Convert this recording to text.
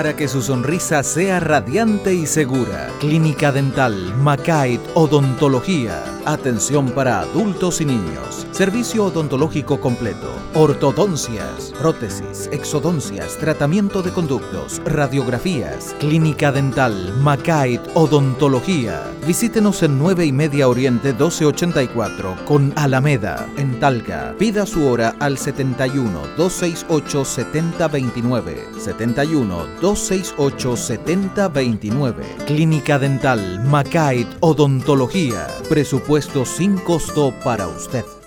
para que su sonrisa sea radiante y segura. Clínica Dental Macait Odontología. Atención para adultos y niños. Servicio odontológico completo. Ortodoncias, prótesis, exodoncias, tratamiento de conductos, radiografías. Clínica Dental Macait Odontología. Visítenos en 9 y media Oriente 1284 con Alameda, en Talca. Pida su hora al 71 268 7029. 71 268 7029. Clínica Dental Macait Odontología. Presupuesto sin costo para usted.